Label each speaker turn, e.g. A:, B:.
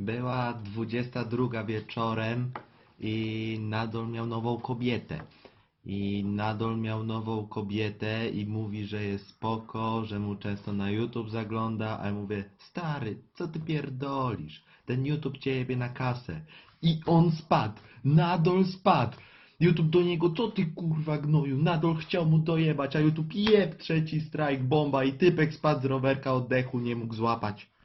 A: Była 22 wieczorem i Nadol miał nową kobietę. I Nadol miał nową kobietę i mówi, że jest spoko, że mu często na YouTube zagląda, a ja mówię, stary, co ty pierdolisz? Ten YouTube cię jebie na kasę. I on spadł, Nadol spadł. YouTube do niego, co ty kurwa gnoju, Nadol chciał mu dojebać, a YouTube jeb, trzeci strajk, bomba i typek spadł z rowerka oddechu, nie mógł złapać.